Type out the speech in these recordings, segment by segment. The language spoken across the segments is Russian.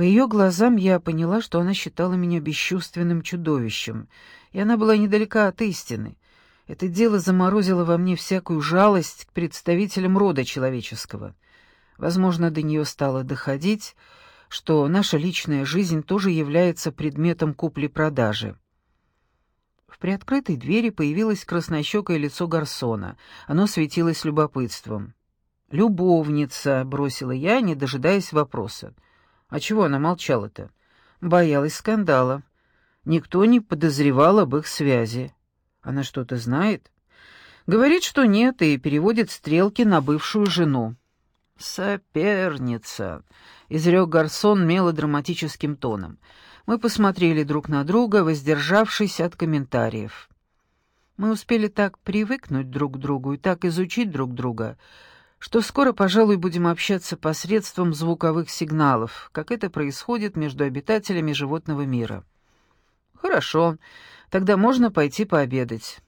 По ее глазам я поняла, что она считала меня бесчувственным чудовищем, и она была недалека от истины. Это дело заморозило во мне всякую жалость к представителям рода человеческого. Возможно, до нее стало доходить, что наша личная жизнь тоже является предметом купли-продажи. В приоткрытой двери появилось краснощекое лицо Гарсона. Оно светилось любопытством. «Любовница», — бросила я, не дожидаясь вопроса. «А чего она молчала-то?» «Боялась скандала. Никто не подозревал об их связи. Она что-то знает?» «Говорит, что нет, и переводит стрелки на бывшую жену». «Соперница», — изрек Гарсон мелодраматическим тоном. Мы посмотрели друг на друга, воздержавшись от комментариев. Мы успели так привыкнуть друг к другу и так изучить друг друга, что скоро, пожалуй, будем общаться посредством звуковых сигналов, как это происходит между обитателями животного мира. Хорошо, тогда можно пойти пообедать.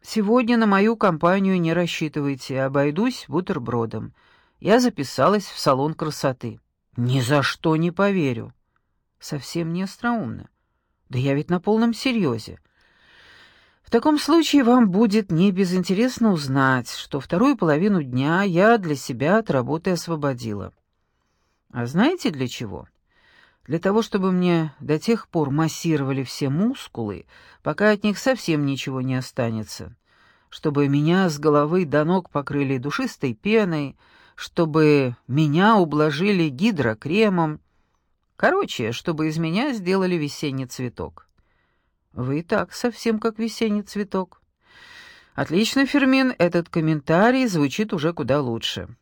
Сегодня на мою компанию не рассчитывайте, обойдусь бутербродом. Я записалась в салон красоты. Ни за что не поверю. Совсем не остроумно. Да я ведь на полном серьезе. В таком случае вам будет не безинтересно узнать, что вторую половину дня я для себя от работы освободила. А знаете для чего? Для того, чтобы мне до тех пор массировали все мускулы, пока от них совсем ничего не останется. Чтобы меня с головы до ног покрыли душистой пеной, чтобы меня ублажили гидрокремом, Короче, чтобы из меня сделали весенний цветок. Вы и так совсем как весенний цветок. Отлично, Фермин, этот комментарий звучит уже куда лучше.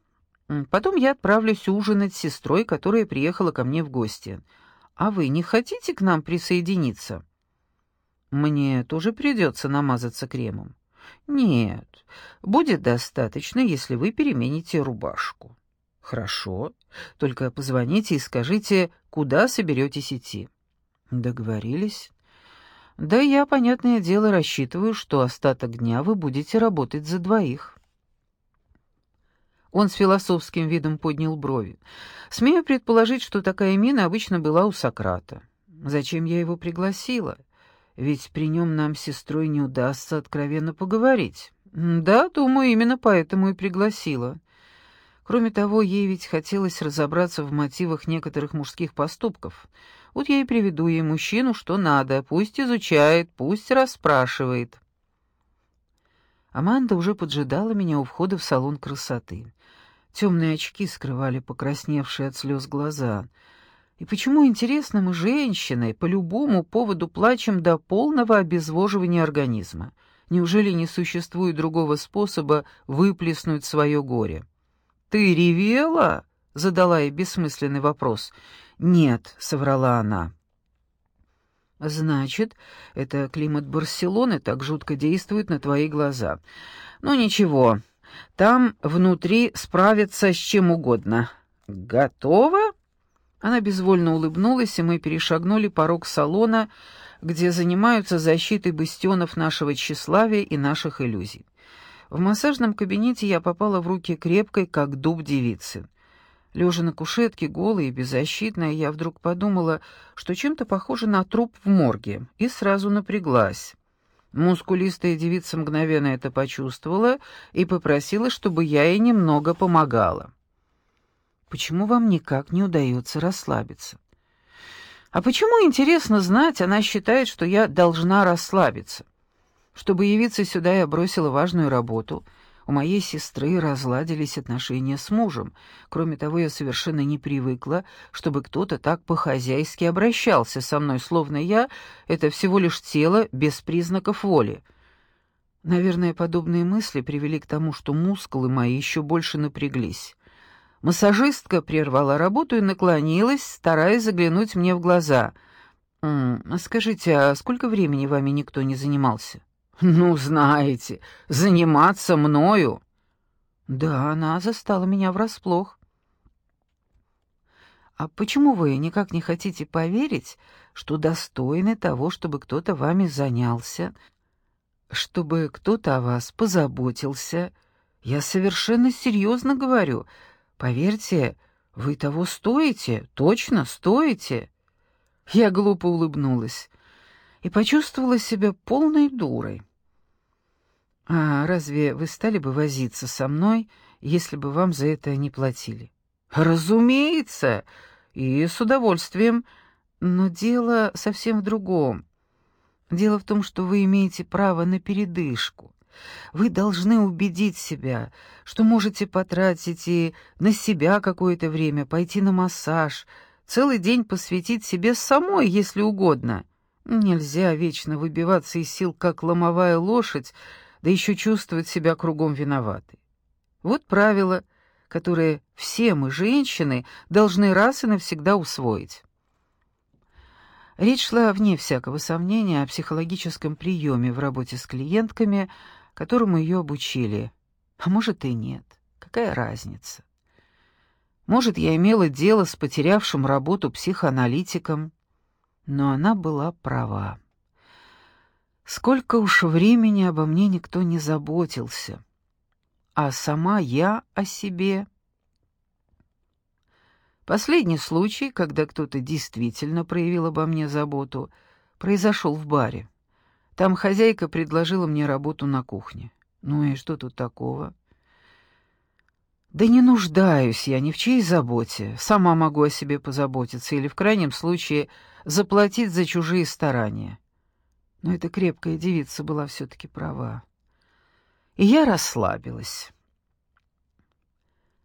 Потом я отправлюсь ужинать с сестрой, которая приехала ко мне в гости. А вы не хотите к нам присоединиться? Мне тоже придется намазаться кремом. Нет, будет достаточно, если вы перемените рубашку. Хорошо, только позвоните и скажите, куда соберетесь идти. Договорились. Да я, понятное дело, рассчитываю, что остаток дня вы будете работать за двоих. Он с философским видом поднял брови. Смею предположить, что такая мина обычно была у Сократа. Зачем я его пригласила? Ведь при нем нам с сестрой не удастся откровенно поговорить. Да, думаю, именно поэтому и пригласила. Кроме того, ей ведь хотелось разобраться в мотивах некоторых мужских поступков. Вот я и приведу ей мужчину, что надо, пусть изучает, пусть расспрашивает. Аманда уже поджидала меня у входа в салон красоты. Темные очки скрывали покрасневшие от слез глаза. И почему, интересно, мы, женщины, по любому поводу плачем до полного обезвоживания организма? Неужели не существует другого способа выплеснуть свое горе? «Ты ревела?» — задала ей бессмысленный вопрос. «Нет», — соврала она. «Значит, это климат Барселоны так жутко действует на твои глаза. Ну ничего, там внутри справиться с чем угодно. Готова?» Она безвольно улыбнулась, и мы перешагнули порог салона, где занимаются защитой бастионов нашего тщеславия и наших иллюзий. В массажном кабинете я попала в руки крепкой, как дуб девицы. Лежа на кушетке, голая и беззащитная, я вдруг подумала, что чем-то похоже на труп в морге, и сразу напряглась. Мускулистая девица мгновенно это почувствовала и попросила, чтобы я ей немного помогала. «Почему вам никак не удается расслабиться?» «А почему, интересно знать, она считает, что я должна расслабиться?» Чтобы явиться сюда, я бросила важную работу. У моей сестры разладились отношения с мужем. Кроме того, я совершенно не привыкла, чтобы кто-то так по-хозяйски обращался со мной, словно я — это всего лишь тело без признаков воли. Наверное, подобные мысли привели к тому, что мускулы мои еще больше напряглись. Массажистка прервала работу и наклонилась, стараясь заглянуть мне в глаза. «М -м, «Скажите, а сколько времени вами никто не занимался?» «Ну, знаете, заниматься мною...» «Да, она застала меня врасплох». «А почему вы никак не хотите поверить, что достойны того, чтобы кто-то вами занялся, чтобы кто-то о вас позаботился? Я совершенно серьезно говорю. Поверьте, «Вы того стоите? Точно стоите?» Я глупо улыбнулась и почувствовала себя полной дурой. «А разве вы стали бы возиться со мной, если бы вам за это не платили?» «Разумеется, и с удовольствием. Но дело совсем в другом. Дело в том, что вы имеете право на передышку. Вы должны убедить себя, что можете потратить и на себя какое-то время, пойти на массаж, целый день посвятить себе самой, если угодно. Нельзя вечно выбиваться из сил, как ломовая лошадь, да еще чувствовать себя кругом виноватой. Вот правило, которое все мы, женщины, должны раз и навсегда усвоить. Речь шла, вне всякого сомнения, о психологическом приеме в работе с клиентками, которому ее обучили. А может и нет. Какая разница? Может, я имела дело с потерявшим работу психоаналитиком, но она была права. Сколько уж времени обо мне никто не заботился, а сама я о себе. Последний случай, когда кто-то действительно проявил обо мне заботу, произошел в баре. Там хозяйка предложила мне работу на кухне. Ну и что тут такого? Да не нуждаюсь я ни в чьей заботе. Сама могу о себе позаботиться или, в крайнем случае, заплатить за чужие старания. Но эта крепкая девица была все-таки права. И я расслабилась.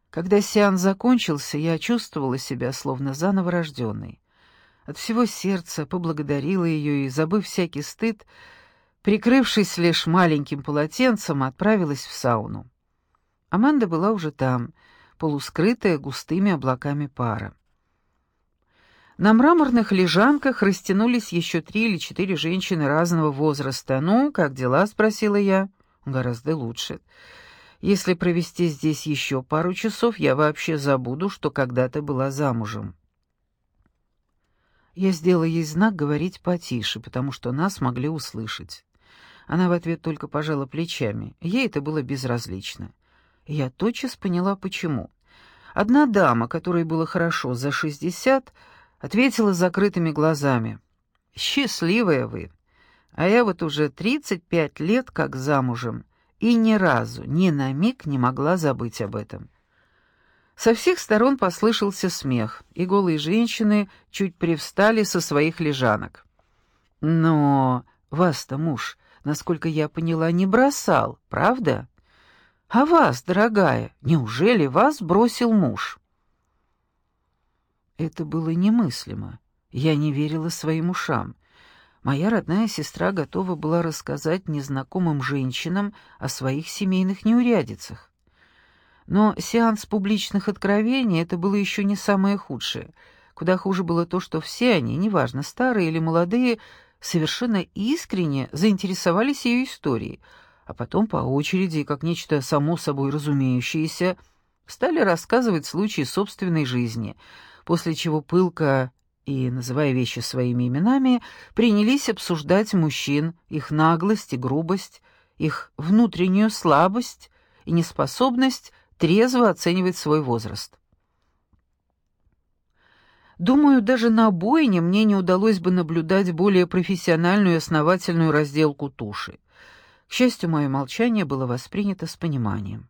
Когда сеанс закончился, я чувствовала себя словно заново рожденной. От всего сердца поблагодарила ее и, забыв всякий стыд, прикрывшись лишь маленьким полотенцем, отправилась в сауну. Аманда была уже там, полускрытая густыми облаками пара. На мраморных лежанках растянулись еще три или четыре женщины разного возраста. «Ну, как дела?» — спросила я. «Гораздо лучше. Если провести здесь еще пару часов, я вообще забуду, что когда-то была замужем». Я сделала ей знак говорить потише, потому что нас могли услышать. Она в ответ только пожала плечами. Ей это было безразлично. Я тотчас поняла, почему. Одна дама, которой было хорошо за шестьдесят, ответила закрытыми глазами. «Счастливая вы! А я вот уже тридцать пять лет как замужем, и ни разу, ни на миг не могла забыть об этом». Со всех сторон послышался смех, и голые женщины чуть привстали со своих лежанок. «Но вас-то муж, насколько я поняла, не бросал, правда?» «А вас, дорогая, неужели вас бросил муж?» Это было немыслимо. Я не верила своим ушам. Моя родная сестра готова была рассказать незнакомым женщинам о своих семейных неурядицах. Но сеанс публичных откровений — это было еще не самое худшее. Куда хуже было то, что все они, неважно, старые или молодые, совершенно искренне заинтересовались ее историей — а потом по очереди, как нечто само собой разумеющееся, стали рассказывать случаи собственной жизни, после чего пылко и, называя вещи своими именами, принялись обсуждать мужчин, их наглость и грубость, их внутреннюю слабость и неспособность трезво оценивать свой возраст. Думаю, даже на бойне мне не удалось бы наблюдать более профессиональную и основательную разделку туши. К счастью, мое молчание было воспринято с пониманием.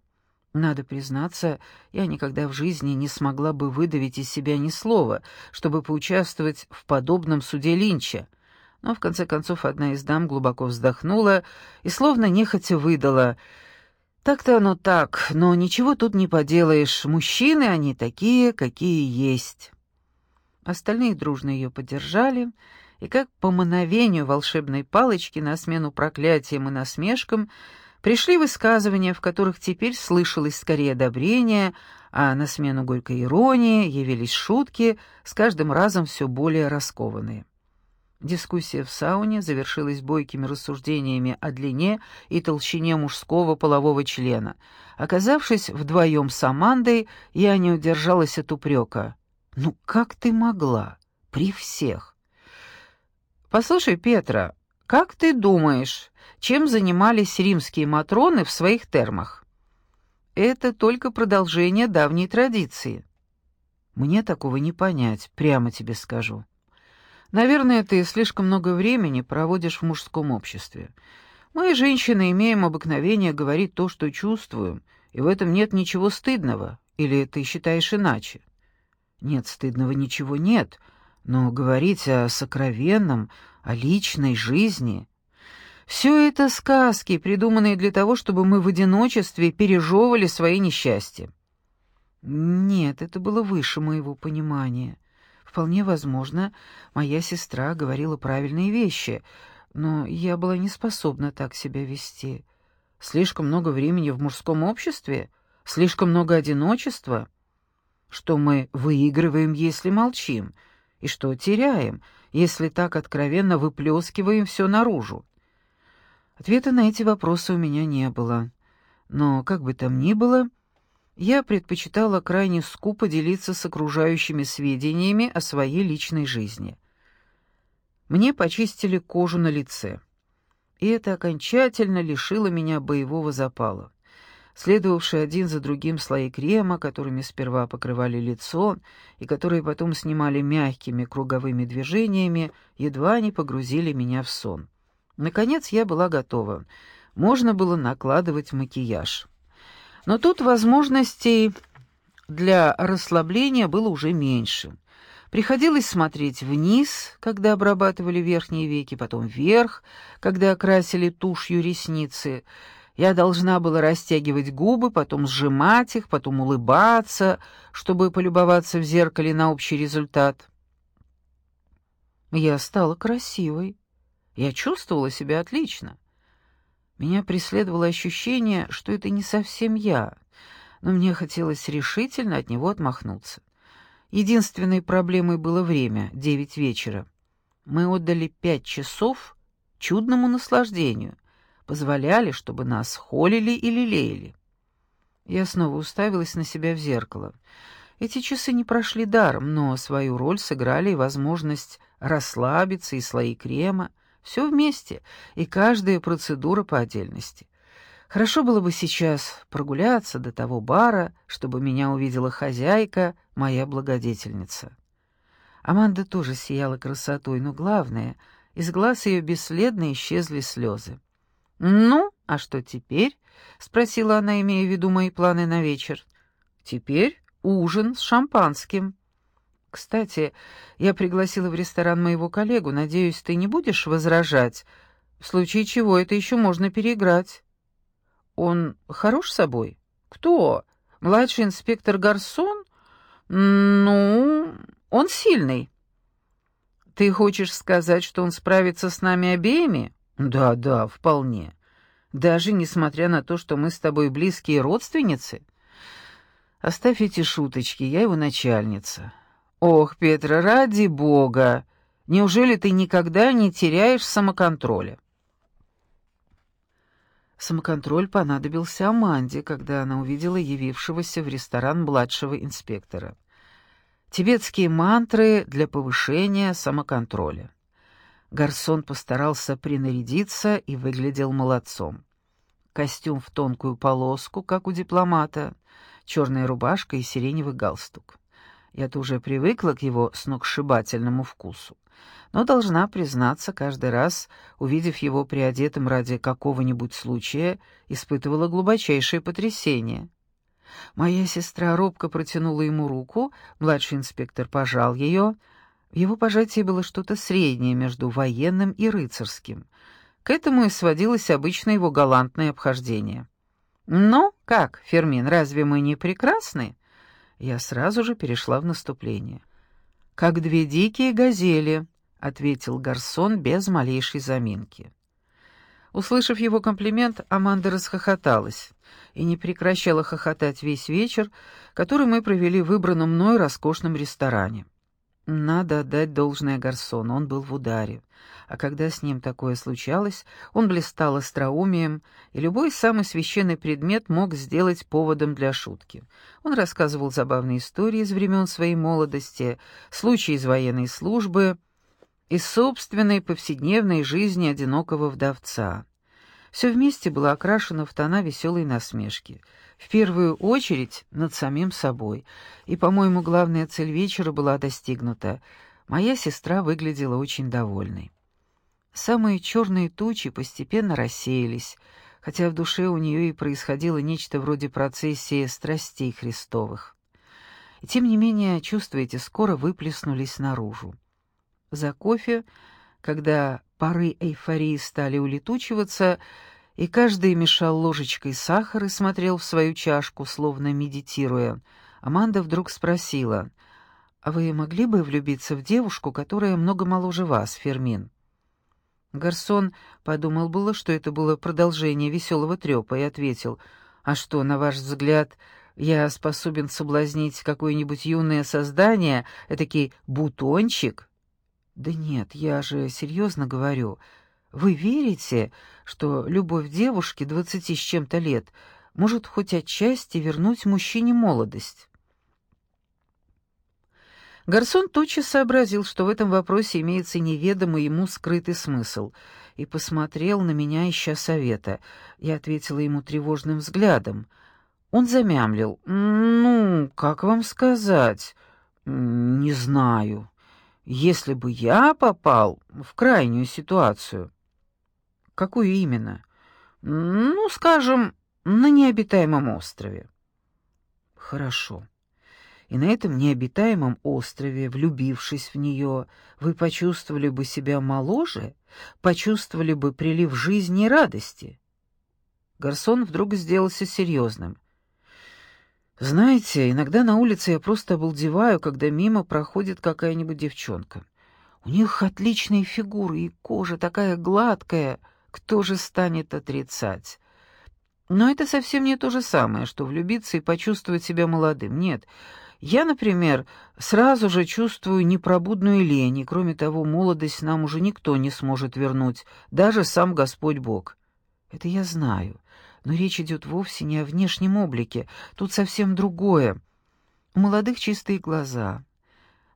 Надо признаться, я никогда в жизни не смогла бы выдавить из себя ни слова, чтобы поучаствовать в подобном суде Линча. Но в конце концов одна из дам глубоко вздохнула и словно нехотя выдала «Так-то оно так, но ничего тут не поделаешь, мужчины они такие, какие есть». Остальные дружно ее поддержали, и как по мановению волшебной палочки на смену проклятиям и насмешкам пришли высказывания, в которых теперь слышалось скорее одобрение, а на смену горькой иронии явились шутки, с каждым разом все более раскованные. Дискуссия в сауне завершилась бойкими рассуждениями о длине и толщине мужского полового члена. Оказавшись вдвоем с Амандой, я не удержалась от упрека. «Ну как ты могла? При всех!» «Послушай, Петра, как ты думаешь, чем занимались римские матроны в своих термах?» «Это только продолжение давней традиции». Мне такого не понять, прямо тебе скажу. Наверное, ты слишком много времени проводишь в мужском обществе. Мы, женщины, имеем обыкновение говорить то, что чувствуем, и в этом нет ничего стыдного. Или ты считаешь иначе? Нет, стыдного ничего нет, но говорить о сокровенном, о личной жизни... Все это сказки, придуманные для того, чтобы мы в одиночестве пережевывали свои несчастья. Нет, это было выше моего понимания. Вполне возможно, моя сестра говорила правильные вещи, но я была не способна так себя вести. Слишком много времени в мужском обществе, слишком много одиночества. Что мы выигрываем, если молчим, и что теряем, если так откровенно выплескиваем все наружу. Ответа на эти вопросы у меня не было. Но, как бы там ни было, я предпочитала крайне скупо делиться с окружающими сведениями о своей личной жизни. Мне почистили кожу на лице, и это окончательно лишило меня боевого запала. Следовавшие один за другим слои крема, которыми сперва покрывали лицо и которые потом снимали мягкими круговыми движениями, едва не погрузили меня в сон. Наконец я была готова. Можно было накладывать макияж. Но тут возможностей для расслабления было уже меньше. Приходилось смотреть вниз, когда обрабатывали верхние веки, потом вверх, когда окрасили тушью ресницы. Я должна была растягивать губы, потом сжимать их, потом улыбаться, чтобы полюбоваться в зеркале на общий результат. Я стала красивой. Я чувствовала себя отлично. Меня преследовало ощущение, что это не совсем я, но мне хотелось решительно от него отмахнуться. Единственной проблемой было время — девять вечера. Мы отдали пять часов чудному наслаждению, позволяли, чтобы нас холили и лелеяли. Я снова уставилась на себя в зеркало. Эти часы не прошли даром, но свою роль сыграли и возможность расслабиться, и слои крема — все вместе, и каждая процедура по отдельности. Хорошо было бы сейчас прогуляться до того бара, чтобы меня увидела хозяйка, моя благодетельница. Аманда тоже сияла красотой, но главное, из глаз ее бесследно исчезли слезы. «Ну, а что теперь?» — спросила она, имея в виду мои планы на вечер. «Теперь ужин с шампанским». Кстати, я пригласила в ресторан моего коллегу. Надеюсь, ты не будешь возражать. В случае чего это еще можно переиграть. Он хорош собой? Кто? Младший инспектор Гарсон? Ну, он сильный. Ты хочешь сказать, что он справится с нами обеими? Да, да, вполне. Даже несмотря на то, что мы с тобой близкие родственницы? Оставь эти шуточки, я его начальница. «Ох, Петра, ради бога! Неужели ты никогда не теряешь самоконтроля?» Самоконтроль понадобился Аманде, когда она увидела явившегося в ресторан младшего инспектора. Тибетские мантры для повышения самоконтроля. Гарсон постарался принарядиться и выглядел молодцом. Костюм в тонкую полоску, как у дипломата, черная рубашка и сиреневый галстук. Я-то уже привыкла к его сногсшибательному вкусу. Но должна признаться, каждый раз, увидев его приодетым ради какого-нибудь случая, испытывала глубочайшее потрясение. Моя сестра робко протянула ему руку, младший инспектор пожал ее. Его пожатии было что-то среднее между военным и рыцарским. К этому и сводилось обычно его галантное обхождение. «Ну, как, Фермин, разве мы не прекрасны?» Я сразу же перешла в наступление. «Как две дикие газели», — ответил Гарсон без малейшей заминки. Услышав его комплимент, Аманда расхохоталась и не прекращала хохотать весь вечер, который мы провели в выбранном мной роскошном ресторане. Надо отдать должное Гарсону, он был в ударе. А когда с ним такое случалось, он блистал остроумием, и любой самый священный предмет мог сделать поводом для шутки. Он рассказывал забавные истории из времен своей молодости, случаи из военной службы, из собственной повседневной жизни одинокого вдовца. Все вместе было окрашено в тона веселой насмешки. В первую очередь над самим собой. И, по-моему, главная цель вечера была достигнута. Моя сестра выглядела очень довольной. Самые черные тучи постепенно рассеялись, хотя в душе у нее и происходило нечто вроде процессии страстей Христовых. И тем не менее, чувства эти скоро выплеснулись наружу. За кофе, когда пары эйфории стали улетучиваться, и каждый мешал ложечкой сахар и смотрел в свою чашку, словно медитируя, Аманда вдруг спросила, «А вы могли бы влюбиться в девушку, которая много моложе вас, Фермин?» Гарсон подумал было, что это было продолжение веселого трепа, и ответил, «А что, на ваш взгляд, я способен соблазнить какое-нибудь юное создание, этакий бутончик?» «Да нет, я же серьезно говорю. Вы верите, что любовь девушки двадцати с чем-то лет может хоть отчасти вернуть мужчине молодость?» Гарсон тотчас сообразил, что в этом вопросе имеется неведомый ему скрытый смысл, и посмотрел на меня, ища совета. Я ответила ему тревожным взглядом. Он замямлил. «Ну, как вам сказать? Не знаю. Если бы я попал в крайнюю ситуацию...» «Какую именно?» «Ну, скажем, на необитаемом острове». «Хорошо» и на этом необитаемом острове, влюбившись в нее, вы почувствовали бы себя моложе, почувствовали бы прилив жизни и радости. Гарсон вдруг сделался серьезным. «Знаете, иногда на улице я просто обалдеваю, когда мимо проходит какая-нибудь девчонка. У них отличные фигуры, и кожа такая гладкая, кто же станет отрицать?» Но это совсем не то же самое, что влюбиться и почувствовать себя молодым. Нет, я, например, сразу же чувствую непробудную лень, и, кроме того, молодость нам уже никто не сможет вернуть, даже сам Господь Бог. Это я знаю, но речь идет вовсе не о внешнем облике, тут совсем другое. У молодых чистые глаза.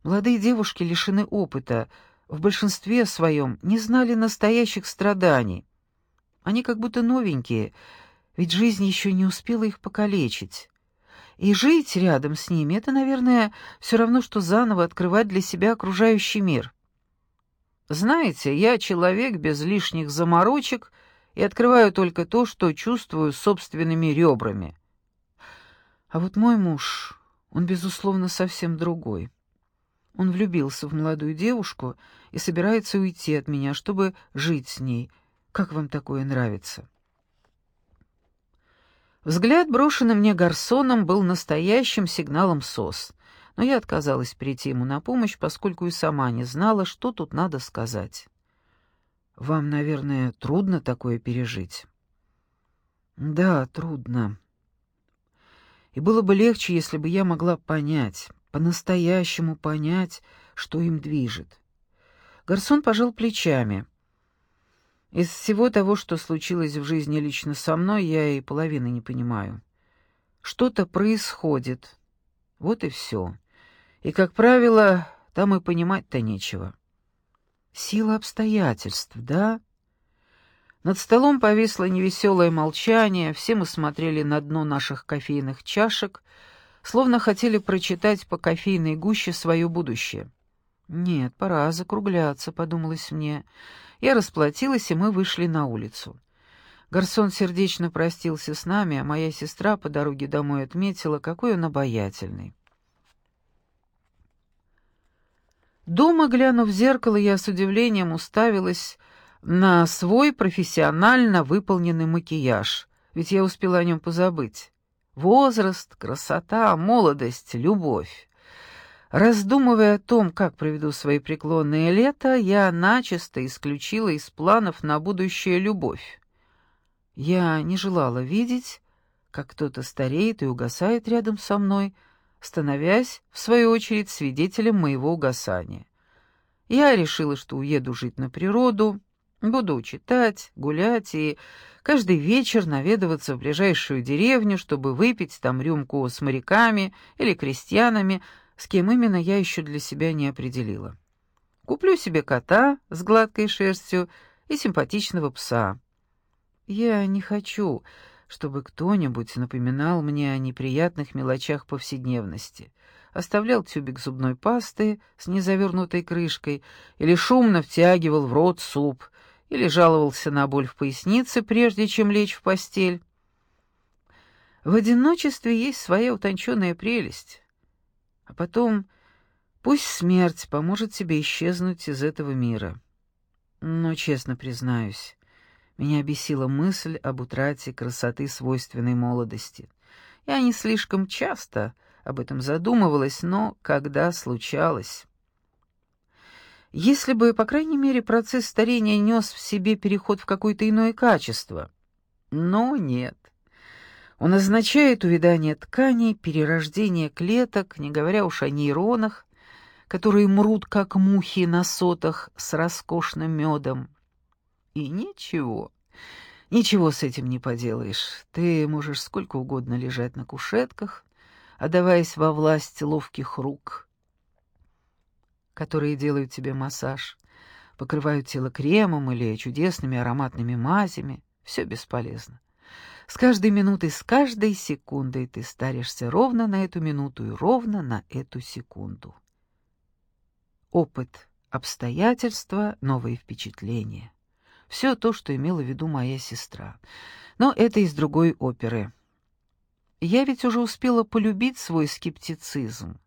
Молодые девушки лишены опыта, в большинстве своем не знали настоящих страданий. Они как будто новенькие, ведь жизнь еще не успела их покалечить. И жить рядом с ними — это, наверное, все равно, что заново открывать для себя окружающий мир. Знаете, я человек без лишних заморочек и открываю только то, что чувствую собственными ребрами. А вот мой муж, он, безусловно, совсем другой. Он влюбился в молодую девушку и собирается уйти от меня, чтобы жить с ней. Как вам такое нравится?» Взгляд, брошенный мне гарсоном, был настоящим сигналом СОС, но я отказалась прийти ему на помощь, поскольку и сама не знала, что тут надо сказать. «Вам, наверное, трудно такое пережить?» «Да, трудно. И было бы легче, если бы я могла понять, по-настоящему понять, что им движет». Гарсон пожал плечами — из всего того, что случилось в жизни лично со мной, я и половины не понимаю. Что-то происходит. Вот и все. И, как правило, там и понимать-то нечего. Сила обстоятельств, да? Над столом повисло невеселое молчание, все мы смотрели на дно наших кофейных чашек, словно хотели прочитать по кофейной гуще свое будущее. «Нет, пора закругляться», — подумалось мне, — я расплатилась, и мы вышли на улицу. Гарсон сердечно простился с нами, а моя сестра по дороге домой отметила, какой он обаятельный. Дома, глянув в зеркало, я с удивлением уставилась на свой профессионально выполненный макияж, ведь я успела о нем позабыть. Возраст, красота, молодость, любовь. Раздумывая о том, как проведу свои преклонные лета, я начисто исключила из планов на будущее любовь. Я не желала видеть, как кто-то стареет и угасает рядом со мной, становясь, в свою очередь, свидетелем моего угасания. Я решила, что уеду жить на природу, буду читать, гулять и каждый вечер наведываться в ближайшую деревню, чтобы выпить там рюмку с моряками или крестьянами, с кем именно я еще для себя не определила. Куплю себе кота с гладкой шерстью и симпатичного пса. Я не хочу, чтобы кто-нибудь напоминал мне о неприятных мелочах повседневности. Оставлял тюбик зубной пасты с незавернутой крышкой, или шумно втягивал в рот суп, или жаловался на боль в пояснице, прежде чем лечь в постель. В одиночестве есть своя утонченная прелесть. А потом пусть смерть поможет тебе исчезнуть из этого мира. Но, честно признаюсь, меня бесила мысль об утрате красоты свойственной молодости. Я не слишком часто об этом задумывалась, но когда случалось... Если бы, по крайней мере, процесс старения нес в себе переход в какое-то иное качество. Но нет. Он означает увядание тканей, перерождение клеток, не говоря уж о нейронах, которые мрут, как мухи на сотах с роскошным медом. И ничего, ничего с этим не поделаешь. Ты можешь сколько угодно лежать на кушетках, отдаваясь во власть ловких рук, которые делают тебе массаж, покрывают тело кремом или чудесными ароматными мазями. Все бесполезно. С каждой минутой, с каждой секундой ты старишься ровно на эту минуту и ровно на эту секунду. Опыт, обстоятельства, новые впечатления. Все то, что имела в виду моя сестра. Но это из другой оперы. Я ведь уже успела полюбить свой скептицизм.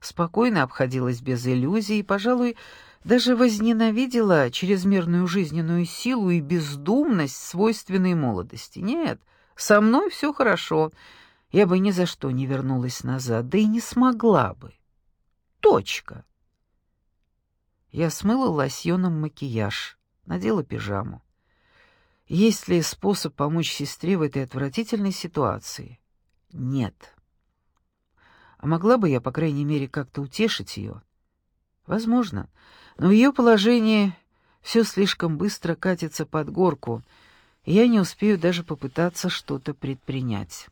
Спокойно обходилась без иллюзий и, пожалуй, даже возненавидела чрезмерную жизненную силу и бездумность свойственной молодости. Нет, со мной все хорошо. Я бы ни за что не вернулась назад, да и не смогла бы. Точка. Я смыла лосьоном макияж, надела пижаму. Есть ли способ помочь сестре в этой отвратительной ситуации? Нет. А могла бы я, по крайней мере, как-то утешить ее? Возможно. Но в ее положении все слишком быстро катится под горку — я не успею даже попытаться что-то предпринять.